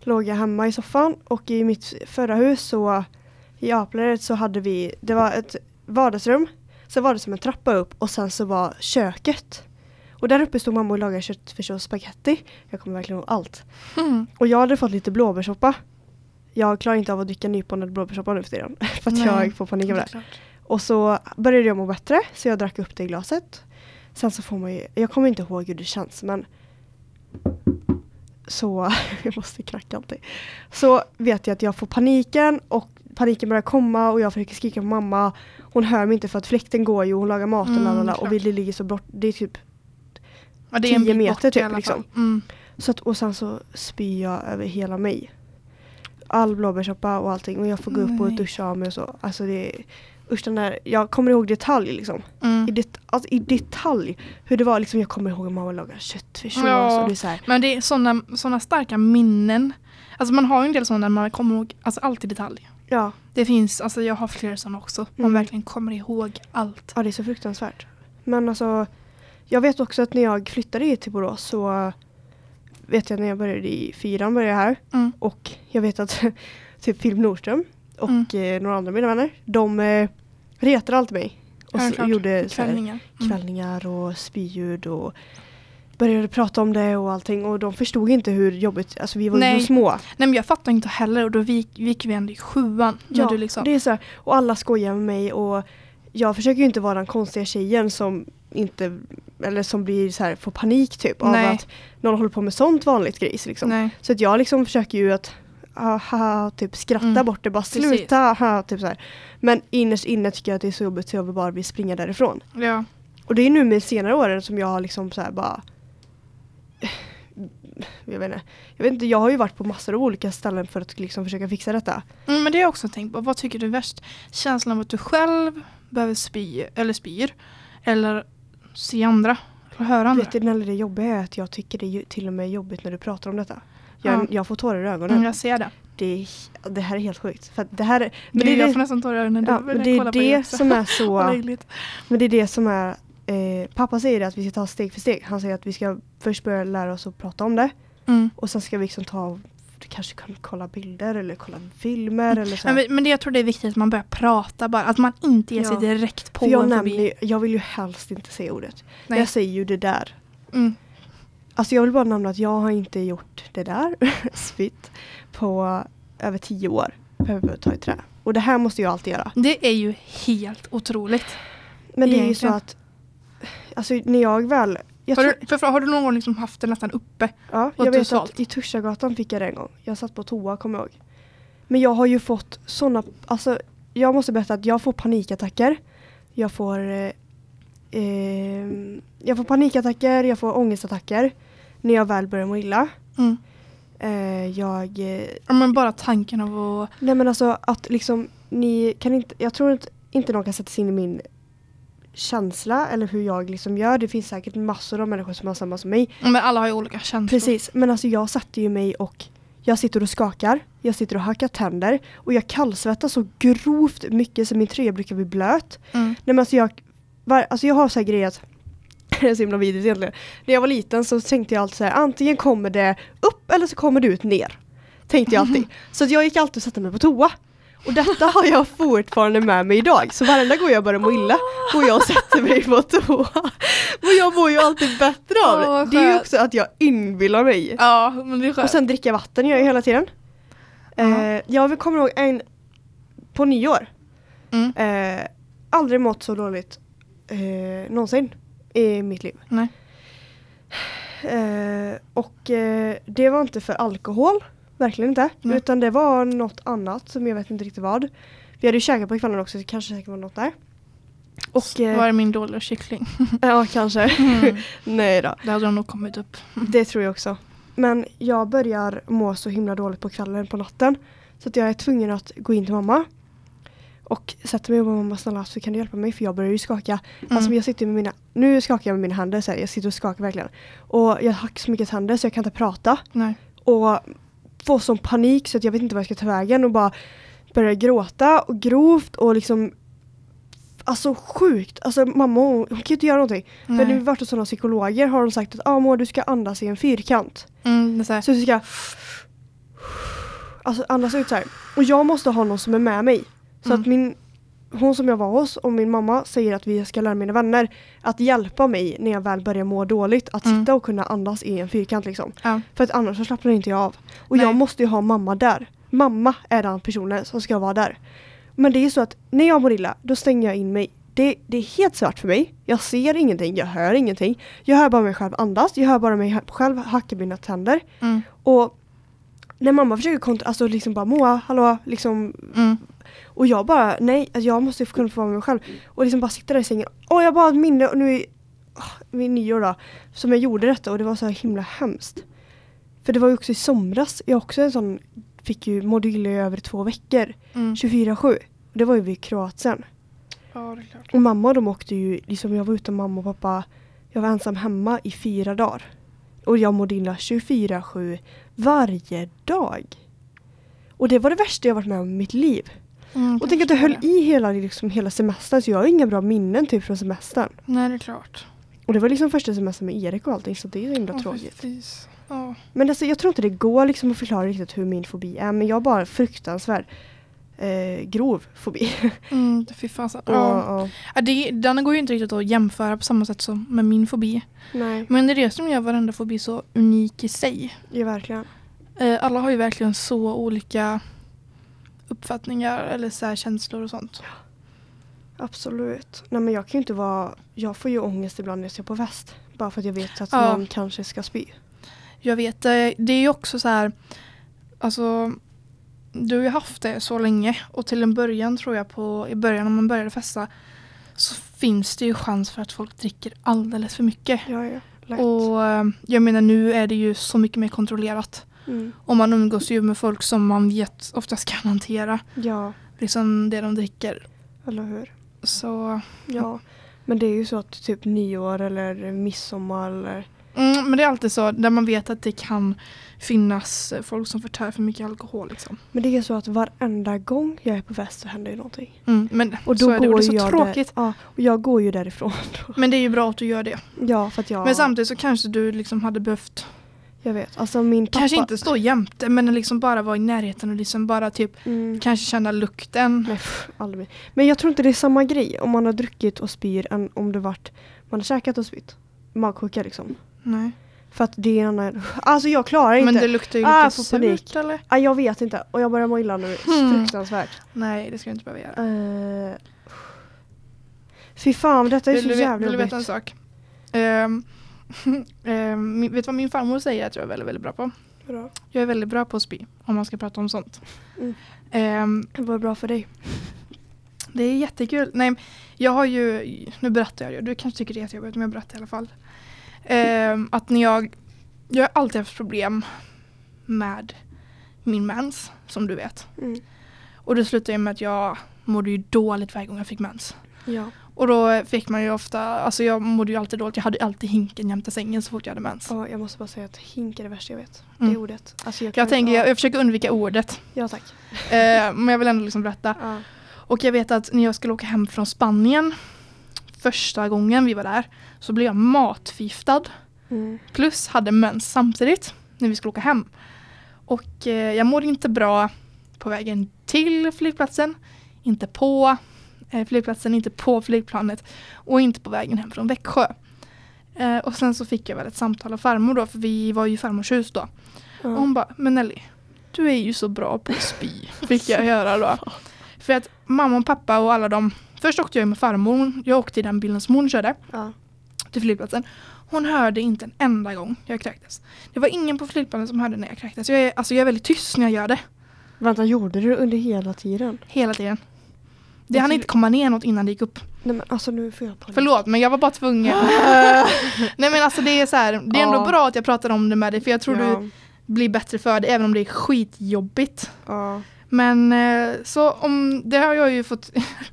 låg jag hemma i soffan och i mitt förra hus så i Aplared så hade vi, det var ett vardagsrum, så var det som en trappa upp och sen så var köket. Och där uppe stod mamma och lagade köttfärs och spaghetti. Jag kommer verkligen ihåg allt. Mm. Och jag hade fått lite blåbärssoppa. Jag klarar inte av att dricka nyponad blåbärssoppa nu för tiden. *laughs* För att Nej. jag får panik av Det det. Och så började jag må bättre så jag drack upp det i glaset. Sen så får man ju, jag kommer inte ihåg hur det känns men så, *laughs* jag måste knacka alltid. Så vet jag att jag får paniken och paniken börjar komma och jag försöker skrika på mamma. Hon hör mig inte för att fläkten går ju, hon lagar maten Mm, lalala, och vi ligger så bort, det är typ Ja, det är en 10 bit meter typ, liksom. Mm. Så att, och sen så spyr jag över hela mig. All blåbärssoppa och allting och jag får gå upp och duscha av mig och så. Alltså det usch den där, jag kommer ihåg detalj liksom. Mm. I, det, alltså, I detalj hur det var liksom, jag kommer ihåg att mamma lagade köttfärssås Ja. och det är så här, Men det är sådana såna starka minnen. Alltså man har ju en del sådana där man kommer ihåg alltså allt i detalj. ja, Det finns, alltså jag har flera sådana också. Man Mm. verkligen kommer ihåg allt. ja det är så fruktansvärt. Men alltså, jag vet också att när jag flyttade till Borås så vet jag när jag började i fyran började jag här Mm. och jag vet att *laughs* typ Filip Nordström och Mm. eh, några andra mina vänner, de eh, retade alltid mig. Och Ja, gjorde så här, Kvällningar. Mm. kvällningar och spyljud och började prata om det och allting och de förstod inte hur jobbigt, alltså vi var Nej. så små. Nej men jag fattar inte heller och då gick, gick vi ändå i sjuan. Ja, du liksom, det är så här, och alla skojar med mig och jag försöker ju inte vara den konstiga tjejen som inte, eller som blir så här, får panik typ av Nej. att någon håller på med sånt vanligt gris liksom. Så att jag liksom försöker ju att aha, typ skratta Mm. bort det, bara sluta, aha, typ så här. Men innerst inne tycker jag att det är så jobbigt så jag vill bara vill springa därifrån. Ja. Och det är nu med senare åren som jag har liksom så här bara jag vet, inte, jag vet inte, jag har ju varit på massor av olika ställen för att liksom försöka fixa detta. Mm, men det har jag också tänkt på. Vad tycker du är värst? Känslan av att du själv behöver spy eller spyr. Eller se andra. Eller höra andra. Vet du Nelly, det jobbiga är att jag tycker det är till och med jobbigt när du pratar om detta. Jag, Ja. jag får tårar i ögonen. Mm, jag ser det. Det, det här är helt sjukt. För det här är, Men det, är jag det, får nästan tårar i ögonen. ja, men det, är det som är så. *laughs* Men det är det som är eh, Pappa säger att vi ska ta steg för steg. Han säger att vi ska först börja lära oss att prata om det. Mm. Och sen ska vi liksom ta kanske kan kolla bilder eller kolla filmer eller så. Men, men det, jag tror det är viktigt att man börjar prata bara. Att man inte ger sig Ja. direkt på För jag, en nämner, förbi. ju- jag vill ju helst inte säga ordet. Nej. Jag säger ju det där. Mm. Alltså jag vill bara nämna att jag har inte gjort det där, *laughs* spytt, på över tio år. Att ta i trä. Och det här måste jag alltid göra. Det är ju helt otroligt. Men det är ju så Egentligen. att, alltså när jag väl... Jag, Har du, för, för, har du någon gång liksom haft det nästan uppe? ja, jag vet att i Tursagatan fick jag det en gång. Jag satt på toa, kommer jag ihåg. Men jag har ju fått sådana, alltså jag måste berätta att jag får panikattacker. Jag får, eh, eh, jag får panikattacker, jag får ångestattacker. När jag väl börjar må illa. Mm. Eh, jag eh, Ja, men bara tanken av att... Nej men alltså att liksom ni kan inte, jag tror inte, inte någon kan sätta sig in i min känsla eller hur jag liksom gör. Det finns säkert massor av människor som har samma som mig. Men alla har ju olika känslor. Precis, men alltså jag satte ju mig och jag sitter och skakar, jag sitter och hackar tänder och jag kallsvettas så grovt mycket så min tröja brukar bli blöt. Mm. Nej men alltså jag, var, alltså jag har så här grejer att *laughs* det är så himla vidrigt egentligen. När jag var liten så tänkte jag alltid så här, antingen kommer det upp eller så kommer det ut ner. Tänkte jag alltid. *laughs* Så att jag gick alltid och satte mig på toa. Och detta har jag fortfarande med mig idag. Så varenda gång jag börjar må illa går jag och sätter mig på toa. Och jag mår ju alltid bättre av det. Det är ju också att jag inbillar mig. Ja, men det är skönt. Och sen dricka vatten gör jag hela tiden. Eh, jag kommer ihåg en på nyår. Mm. Eh, aldrig mått så dåligt eh, någonsin i mitt liv. Nej. Eh, och eh, det var inte för alkohol, verkligen inte. Nej. Utan det var något annat som jag vet inte riktigt vad. Vi hade ju käkat på kvällen också så kanske säkert var något där. Och eh, Var det min dåliga kyckling? *laughs* ja, kanske. Mm. *laughs* Nej då. Det hade de nog kommit upp. Det tror jag också. Men jag börjar må så himla dåligt på kvällen, på natten. Så att jag är tvungen att gå in till mamma. Och sätta mig och bara mamma snälla så kan du hjälpa mig för jag börjar ju skaka. Mm. Alltså jag sitter med mina, nu skakar jag med mina händer så här, jag sitter och skakar verkligen. Och jag har så mycket tänder så jag kan inte prata. Nej. Och får sån panik så att jag vet inte vad jag ska ta vägen och bara börjar gråta och grovt och liksom Alltså sjukt, alltså mamma hon, hon kan inte göra någonting. För när vi Nej. varit hos sådana psykologer har de sagt att ah, Moa, du ska andas i en fyrkant. Mm, så. Så du ska alltså andas ut så här. Och jag måste ha någon som är med mig. Så Mm. att min hon som jag var hos och min mamma säger att vi ska lära mina vänner att hjälpa mig när jag väl börjar må dåligt. Att Mm. sitta och kunna andas i en fyrkant liksom. Ja. För att annars så slappnar inte jag av. Och Nej. jag måste ju ha mamma där. Mamma är den personen som ska vara där. Men det är så att när jag mår illa, då stänger jag in mig. Det, det är helt svart för mig. Jag ser ingenting, jag hör ingenting. Jag hör bara mig själv andas, jag hör bara mig själv hacka mina tänder. Mm. Och när mamma försöker kontrollera, alltså liksom bara Moa, hallå, liksom Mm. Och jag bara, nej, alltså jag måste kunna få vara mig själv. Och liksom bara sitta där i sängen. Åh, jag bara har ett minne och nu är åh, vid nyår då. Som jag gjorde detta och det var så himla hemskt. För det var ju också i somras. Jag också en sån, fick ju, mådde illa över två veckor. Mm. 24-7. Det var ju vid Kroatien. Ja, det är klart. Och mamma och de åkte ju, liksom jag var utan mamma och pappa. Jag var ensam hemma i fyra dagar. Och jag mådde illa 24-7 varje dag. Och det var det värsta jag varit med om i mitt liv. Mm, Och tänk att jag höll i hela, liksom, hela semestern så jag har inga bra minnen typ från semestern. Nej, det är klart. Och det var liksom första semestern med Erik och allting så det är så himla Ja, tråkigt. Ja. Men alltså, jag tror inte det går liksom att förklara riktigt hur min fobi är men jag har bara fruktansvärd eh, grov fobi. *laughs* Mm, det fy fasen. Ja. Ja. ja. Ja, det, den går ju inte riktigt att jämföra på samma sätt som med min fobi. Nej, Men det är det som gör varenda fobi så unik i sig. det är verkligen. Eh, alla har ju verkligen så olika uppfattningar eller så känslor och sånt. Absolut. Nej men jag kan ju inte vara, jag får ju ångest ibland när jag ser på fest. Bara för att jag vet att Ja. någon kanske ska spy. Jag vet, eh, det är ju också så här, alltså du har ju haft det så länge och till en början tror jag på, i början när man började festa så finns det ju chans för att folk dricker alldeles för mycket. Ja, ja. Lätt. Och eh, jag menar nu är det ju så mycket mer kontrollerat. Mm. Och man umgås ju med folk som man vet oftast kan hantera Ja, liksom det de dricker. eller hur? Så, Ja. Men det är ju så att typ nyår eller midsommar eller mm, men det är alltid så där man vet att det kan finnas folk som förtär för mycket alkohol. Liksom. Men det är så att varenda gång jag är på fest så händer ju någonting. Mm, men Och då så är det, och går det är så tråkigt. Där, ja, och jag går ju därifrån. Då. Men det är ju bra att du gör det. Ja, för att jag... Men samtidigt så kanske du liksom hade behövt, Jag vet. Alltså min pappa... kanske inte stå jämte men liksom bara vara i närheten och liksom bara typ Mm. kanske känna lukten. Nej, pff, aldrig. Men jag tror inte det är samma grej om man har druckit och spyr än om det varit man har käkat och spytt. Magsjuka liksom. Nej. För att det är en annan... Alltså jag klarar inte. Men det luktar ju Ah, lite får panik. surt eller? Ah, jag vet inte och jag börjar må illa nu. *laughs* Hmm. Fruktansvärt. Nej det ska du inte behöva göra. Uh, fy fan detta är Vill så du, jävla vill du veta en sak? Ehm, *laughs* ehm, vet du vad min farmor säger att jag är väldigt, väldigt bra på? Bra. Jag är väldigt bra på att spy, om man ska prata om sånt. Mm. Ehm, Det var bra för dig. *laughs* det är jättekul. Nej, jag har ju, nu berättar jag det, du kanske tycker det är jättejobbigt men jag berättar i alla fall. Ehm, att när jag, jag har alltid haft problem med min mens, som du vet. Mm. Och det slutade med att jag mådde ju dåligt varje gång jag fick mens. Ja. Och då fick man ju ofta, alltså jag mådde ju alltid dåligt, jag hade alltid hinken jämte sängen så fort jag hade mens. ja, jag måste bara säga att hink är det värsta jag vet. Mm. Det ordet. Alltså jag, Jag tänker, jag, jag försöker undvika ordet. Ja tack. Eh, men jag vill ändå liksom berätta. Ja. Och jag vet att när jag skulle åka hem från Spanien första gången vi var där så blev jag matförgiftad. Mm. Plus hade mens samtidigt när vi skulle åka hem. Och eh, jag mådde inte bra på vägen till flygplatsen, inte på flygplatsen, inte på flygplanet och inte på vägen hem från Växjö. Eh, och sen så fick jag väl ett samtal av farmor då, för vi var ju i farmors hus då. Och hon bara, men Nelly, du är ju så bra på att spy, *laughs* fick jag höra då. För att mamma och pappa och alla de, först åkte jag med farmor, jag åkte i den bilen som hon körde Ja. till flygplatsen. Hon hörde inte en enda gång jag kräktes. Det var ingen på flygplanet som hörde när jag kräktes. Jag är, alltså jag är väldigt tyst när jag gör det, Vänta, gjorde du det under hela tiden? hela tiden. Det hann tror- inte komma ner något innan det gick upp. Nej men alltså nu får jag panik. Förlåt men jag var bara tvungen. *laughs* Nej men alltså det är så här, det är ändå Ja. bra att jag pratar om det med dig för jag tror ja. du blir bättre för det även om det är skitjobbigt. Ja. Men eh, så om, det har jag ju fått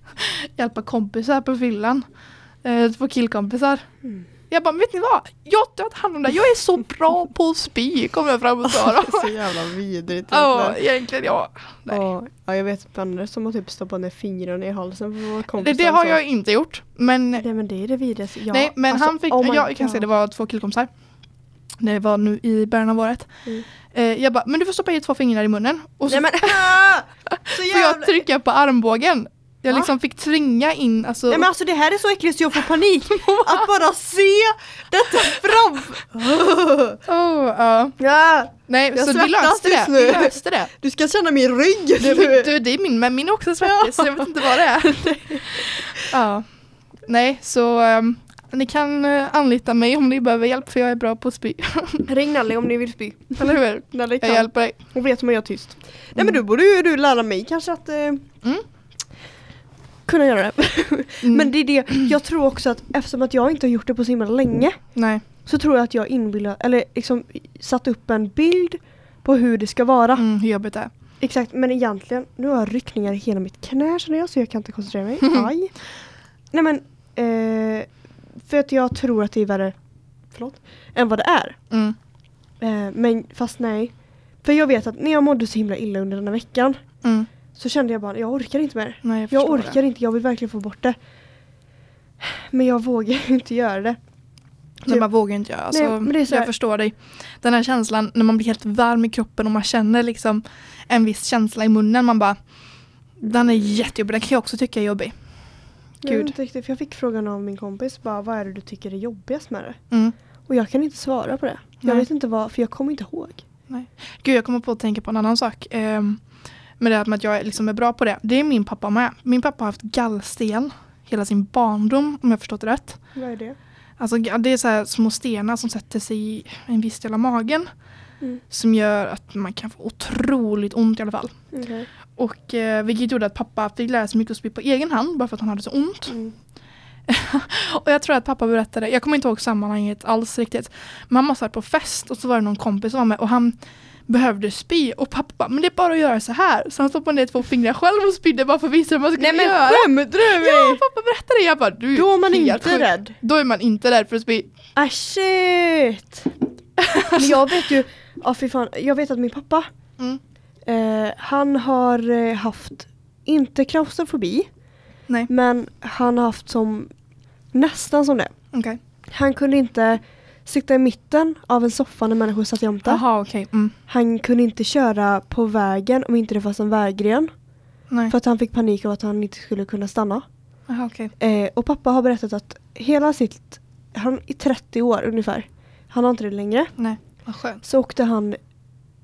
*laughs* hjälpa kompisar på fyllan. Eh, två killkompisar. Mm. Jag bara, vet ni vad? Jag tar hand om det. Jag är så bra på att spy, kom jag fram och sa då. *laughs* så jävla vidrigt Ja, egentligen ja. Nej. Ja, ja, jag vet andra som har typ stoppat ner fingrarna i halsen på våra Det, kompisar. det har jag inte gjort. Men, Nej men det är det vidrigaste. Ja, nej, men alltså, han fick, oh jag kan God. säga det var två killkompisar. Det var nu i början av året. Mm. Eh, jag bara, men du får stoppa i två fingrar i munnen. Och så Nej men! *laughs* *laughs* Så får jävla... jag trycka på armbågen. Jag Va? liksom fick tvinga in, alltså. Nej men alltså det här är så äckligt så jag får panik. *laughs* Att bara se detta framför. *laughs* oh, ja. ja, Nej, Jag så vi löste det. nu. Vi löste det. du ska känna min rygg Du, du, det är min, men min är också svettig så jag vet inte vad det är. *laughs* ja. Nej, så ehm, ni kan uh, anlita mig om ni behöver hjälp för jag är bra på att spy. Ring Nelly om ni vill spy. Eller hur? Jag kan. hjälper dig. Hon vet hur man gör tyst. Nej men då borde ju du lära mig kanske att... Eh, kunna göra det. Mm. Men det är det, jag tror också att eftersom att jag inte har gjort det på så himla länge Nej. så tror jag att jag inbillar, eller liksom satt upp en bild på hur det ska vara. Mm, hur jobbigt det är. Exakt, men egentligen, nu har jag ryckningar i hela mitt knä känner jag så jag kan inte koncentrera mig. *laughs* Aj. Nej men, eh, för att jag tror att det är värre, förlåt, än vad det är. Mm. Eh, men fast nej. För jag vet att när jag mådde så himla illa under den här veckan Mm. Så kände jag bara, jag orkar inte mer. Nej, jag, Jag orkar det. inte, jag vill verkligen få bort det. Men jag vågar inte göra det. Nej, man vågar inte göra. Alltså, Nej, men det är så jag förstår dig. Den här känslan när man blir helt varm i kroppen och man känner liksom en viss känsla i munnen. Man bara, den är jättejobbig. Den kan jag också tycka är jobbig. Jag Gud. inte riktigt, för jag fick frågan av min kompis, bara, vad är det du tycker är jobbigast med det? Mm. Och jag kan inte svara på det. Jag Nej. vet inte vad, för jag kommer inte ihåg. Gud, jag kommer på att tänka på en annan sak. Um, med det här med att jag liksom är bra på det. Det är min pappa med. Min pappa har haft gallsten hela sin barndom, om jag förstått det rätt. Vad är det? Alltså, det är så små stenar som sätter sig i en viss del av magen. Mm. Som gör att man kan få otroligt ont i alla fall. Okej. Och eh, vilket gjorde att pappa fick lära sig mycket att spy på egen hand bara för att han hade så ont. Mm. *laughs* Och jag tror att pappa berättade, jag kommer inte ihåg sammanhanget alls riktigt. Ha varit på fest och så var det någon kompis som var med och han behövde spy och pappa bara, men det är bara att göra så här. Så han stoppade ner två fingrar själv och spydde bara för att visa hur man skulle Nej men göra. skämtar du mig? Ja, pappa berättade det. Jag bara, du Då är man inte sjuk. rädd. Då är man inte rädd för att spy. Ah shit! Men jag vet ju, ja fy fan, jag vet att min pappa, Mm. eh, han har eh, haft, inte klaustrofobi, Nej, men han har haft som, nästan som det. okej. Han kunde inte sitta i mitten av en soffa när människor satt jämte. Jaha, okej. Mm. Han kunde inte köra på vägen om inte det fanns en vägren. Nej, För att han fick panik av att han inte skulle kunna stanna. Jaha, okej. Eh, och pappa har berättat att hela sitt, han i 30 år ungefär, han har inte det längre, Nej, vad skönt. så åkte han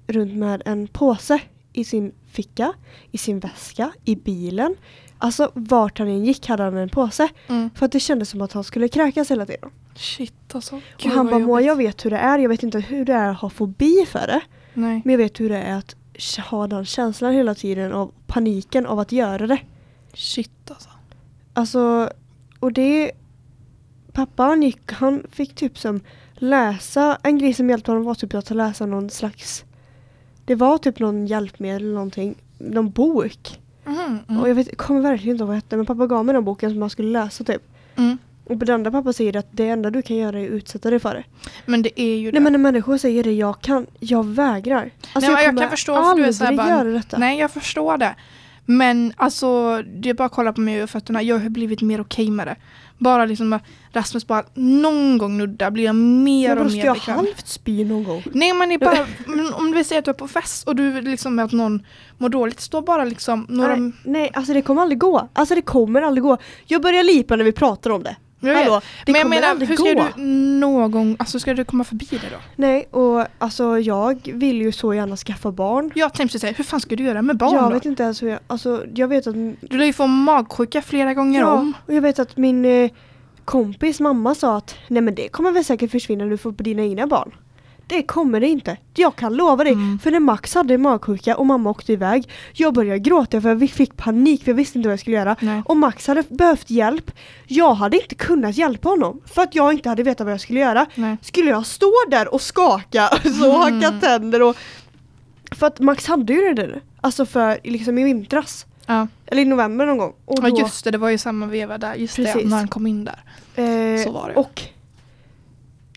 runt med en påse i sin ficka, i sin väska, i bilen. Alltså vart han än gick hade han en påse. Mm. För att det kändes som att han skulle kräkas hela tiden. Shit alltså. och Gud, han vad bara, Moa jobbigt." jag vet hur det är, jag vet inte hur det är att ha fobi för det. Nej. Men jag vet hur det är att ha den känslan hela tiden av paniken av att göra det. Shit alltså. Alltså, och det... Pappa han gick, han fick typ som läsa, en grej som hjälpte honom var typ att läsa någon slags... Det var typ någon hjälpmedel eller någonting, någon bok. Mm, mm. Och jag vet, jag kommer verkligen inte ihåg vad hette men pappa gav mig den boken som man skulle läsa typ. Mm. Och på den andra pappa säger att det enda du kan göra är att utsätta dig för det. Men det är ju det. Nej men när människor säger det, jag kan, jag vägrar. Alltså Nej, jag kommer kan förstå, för du är så här bara- göra detta. Nej, jag förstår det. Men alltså, det är bara att kolla på mig och fötterna. Jag har blivit mer okej med det. Bara liksom Rasmus bara någon gång nuddar blir jag mer Men och vadå, ska mer jag bekväm. halvt spy någon gång? Nej men det är bara, *laughs* men om du vill säga att du är på fest och du liksom med att någon mår dåligt, stå bara liksom några... Nej, nej, alltså det kommer aldrig gå. Alltså det kommer aldrig gå. Jag börjar lipa när vi pratar om det. Jag. Hallå, det men jag kommer menar, hur gå. ska du någon alltså ska du komma förbi det då? Nej, och alltså jag vill ju så gärna skaffa barn. Jag tänkte säga, hur fan ska du göra med barn jag då? vet inte ens hur jag, alltså jag vet att Du lär ju få magsjuka flera gånger ja, om. och jag vet att min eh, kompis mamma sa att nej men det kommer väl säkert försvinna när du får dina egna barn. Det kommer det inte. Jag kan lova dig. Mm. För när Max hade magsjuka och mamma åkte iväg, jag började gråta för jag fick panik för jag visste inte vad jag skulle göra. Nej. Om Max hade behövt hjälp, jag hade inte kunnat hjälpa honom. För att jag inte hade vetat vad jag skulle göra. Nej. Skulle jag stå där och skaka *laughs* så Mm. hacka tänder och... För att Max hade ju det där. Alltså för liksom i vintras. Ja. Eller i november någon gång. Och Ja då, just det, det var ju samma veva där, just det, Precis. när han kom in där. eh, så var det. Och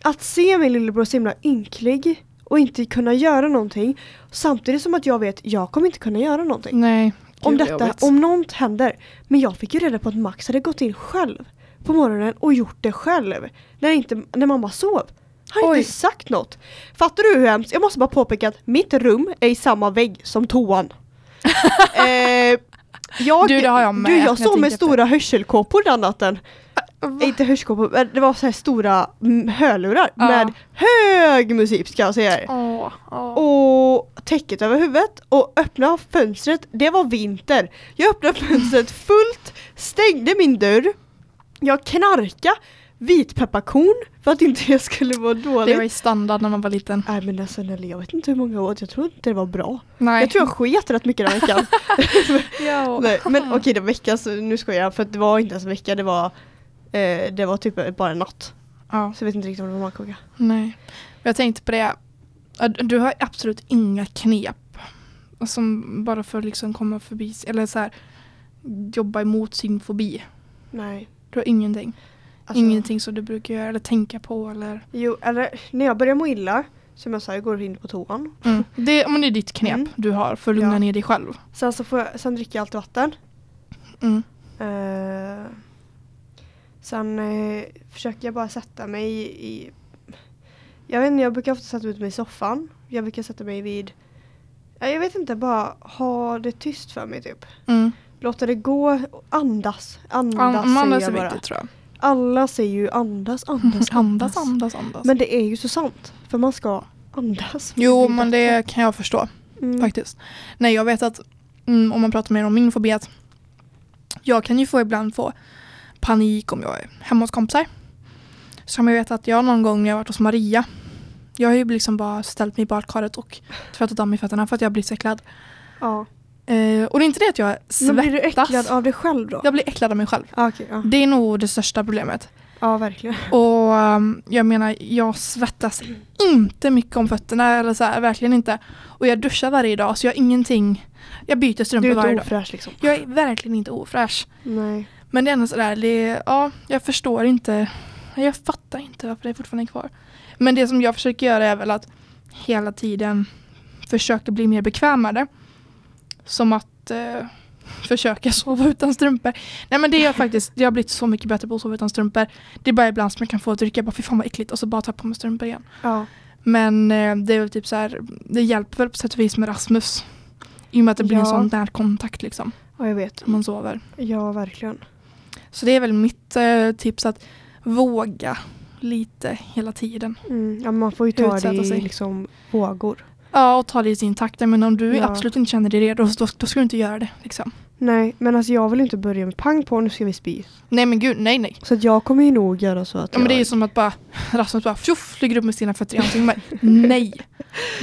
att se min lillebror så himla ynklig och inte kunna göra någonting. Samtidigt som att jag vet, jag kommer inte kunna göra någonting. Nej. om detta, om något händer. Men jag fick ju reda på att Max hade gått in själv på morgonen och gjort det själv. När, inte, när mamma sov. Han har inte sagt något. Fattar du hur hemskt? Jag måste bara påpeka att mitt rum är i samma vägg som toan. *laughs* eh, jag, Du, det har jag med. Du, Jag jag sov med stora hörselkåpor den natten. Va? Inte hörselkåpor, men det var så här stora mm, hörlurar Ja. med hög musik ska jag säga er. Åh, åh. Och täcket över huvudet och öppna fönstret, det var vinter. Jag öppnade *laughs* fönstret fullt, stängde min dörr, jag knarka vitpepparkorn för att inte jag skulle vara dålig. Det var ju standard när man var liten. Nej men alltså Nelly, jag vet inte hur många år, jag tror inte det var bra. Nej. Jag tror jag sket rätt mycket den veckan. *laughs* *laughs* Nej, men okej det var vecka, så nu ska jag för det var inte ens en vecka, det var, eh, det var typ bara en natt. ja. Så jag vet inte riktigt om det var mankoka. Nej. Jag tänkte på det. Du har absolut inga knep. Som bara för att liksom komma förbi, eller så här jobba emot sin fobi. Nej. Du har ingenting. Alltså, Ingenting som du brukar göra eller tänka på eller. Jo, eller när jag börjar må illa, som jag sa, jag går in på toan. Mm. Det, men det är ditt knep Mm. du har för att lugna Ja. ner dig själv. Sen så får jag, sen dricker jag alltid vatten. Mm. Eh, sen eh, försöker jag bara sätta mig i, i Jag vet inte, jag brukar ofta sätta ut mig i soffan. Jag brukar sätta mig vid ja, Jag vet inte, bara ha det tyst för mig typ. Mm. Låta det gå, andas. Andas, An- säger Andas jag är bara. viktigt tror jag. Alla säger ju andas, *laughs* andas, Andas, andas, andas. Men det är ju så sant. För man ska andas. jo, men det kan jag förstå Mm. faktiskt. Nej, jag vet att mm, om man pratar mer om min fobi att jag kan ju få ibland få panik om jag är hemma hos kompisar. Som jag vet att jag någon gång när jag varit hos Maria jag har ju liksom bara ställt mig i badkaret och tvättat av mig fötterna för att jag blir så äcklad. Ja. Eh, och det är inte det att jag Men blir du svettas. äcklad av dig själv då? Jag blir äcklad av mig själv. Ja, okej, ja. Det är nog det största problemet. ja, verkligen. *laughs* Och um, jag menar, jag svettas inte mycket om fötterna, eller så här, verkligen inte. Och jag duschar varje dag, så jag har ingenting. Jag byter Du strumpor är varje inte dag. ofräsch liksom. Jag är verkligen inte ofräsch. Nej. Men det är ändå sådär, det, ja, jag förstår inte. Jag fattar inte varför det är fortfarande är kvar. Men det som jag försöker göra är väl att hela tiden försöka bli mer bekväm med det. Som att eh, försöka *laughs* sova utan strumpor. Nej men det är faktiskt, jag har blivit så mycket bättre på att sova utan strumpor. Det är bara ibland som jag kan få ett ryck, jag bara fy fan vad äckligt och så bara jag på mig strumpor igen. Ja. Men eh, det är väl typ så här, det hjälper väl på sätt och vis med Rasmus. I och med att det blir en Ja. sån närkontakt liksom, ja, jag vet. när man sover. Ja, verkligen. Så det är väl mitt eh, tips att våga lite hela tiden. Mm, ja, man får ju ta Utsätta det i sig. liksom vågor. Ja, och ta det i sin takt. Men om du Ja. absolut inte känner dig redo, då, då ska du inte göra det. Liksom. Nej, men alltså jag vill inte börja med pang på, nu ska vi spy. Nej men gud, nej nej. Så att jag kommer ju nog göra så att Ja, men det är ju jag... som att bara *laughs* Rasmus bara fjuff, flyger upp med sina fötter i ansiktet. *laughs* Nej.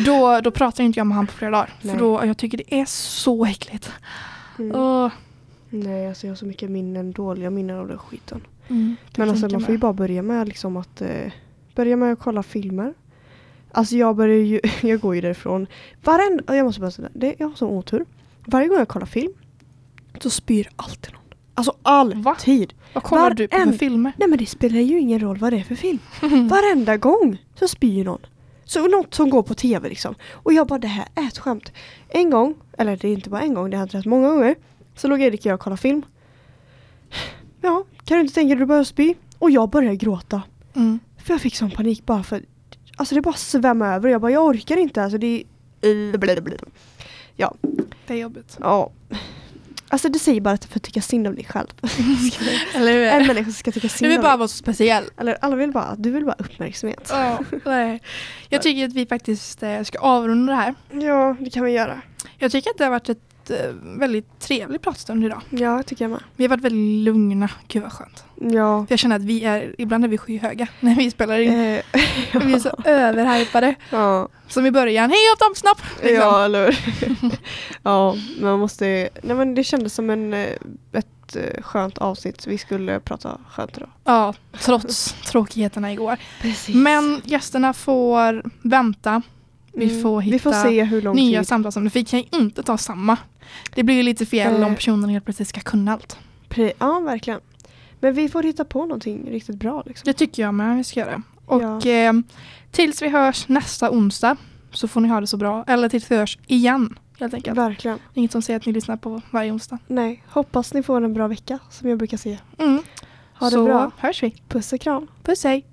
Då, då pratar inte jag med honom på flera dagar. Nej. För då, jag tycker det är så äckligt. Mm. Åh. Nej, alltså jag har så mycket minnen, dåliga minnen av den skiten. Mm, Men alltså man får ju bara börja med liksom att eh, börja med att kolla filmer. Alltså jag börjar ju, *laughs* jag går ju därifrån. Varenda, jag måste bara säga det, jag har sån otur. Varje gång jag kollar film så spyr alltid någon. Alltså Va? alltid. Vad kollar du på för Varen- filmer? Nej men det spelar ju ingen roll vad det är för film. *laughs* Varenda gång så spyr någon. Så något som går på tv liksom. Och jag bara det här är ett skämt. En gång, eller det är inte bara en gång, det har hänt rätt många gånger. Så låg Erik och jag och kollade film. Ja, kan du inte tänka dig att du börjar spy? Och jag började gråta. Mm. För jag fick sån panik bara för Alltså det bara svämmade över jag bara jag orkar inte alltså det är Ja, Det är jobbigt. ja. Alltså det säger bara att du får tycka synd om dig själv. *laughs* Eller hur? En människa ska tycka Du synd vill om bara dig. vara så speciell. Eller alla vill bara, du vill bara uppmärksamhet. Ja, nej. Jag tycker att vi faktiskt eh, ska avrunda det här. Ja, det kan vi göra. Jag tycker att det har varit ett eh, väldigt trevlig pratstund idag. Ja, tycker jag med. Vi har varit väldigt lugna. Gud vad skönt. Ja. För jag känner att vi är, ibland är vi skyhöga *laughs* när vi spelar in. Eh, *laughs* Vi är så överhypade. ja. Som i början, hej dem snabbt! Liksom. ja, eller? *laughs* Ja, man måste... Nej men det kändes som en, eh, ett eh, skönt avsnitt. Vi skulle prata skönt idag. ja, trots tråkigheterna igår. Precis. Men gästerna får vänta. Vi får Mm. Vi får hitta se hur lång Nya tid. samtalsämnen. För vi kan ju inte ta samma. Det blir ju lite fel Eh. om personen helt plötsligt ska kunna allt. Pre- ja, verkligen. Men vi får hitta på någonting riktigt bra. Liksom. Det tycker jag med vi ska göra. Och Ja. eh, tills vi hörs nästa onsdag så får ni ha det så bra. Eller tills vi hörs igen helt enkelt. Verkligen. Inget som säger att ni lyssnar på varje onsdag. Nej, hoppas ni får en bra vecka som jag brukar säga. Mm. Ha det så bra. hörs vi. Puss och kram. Puss hej!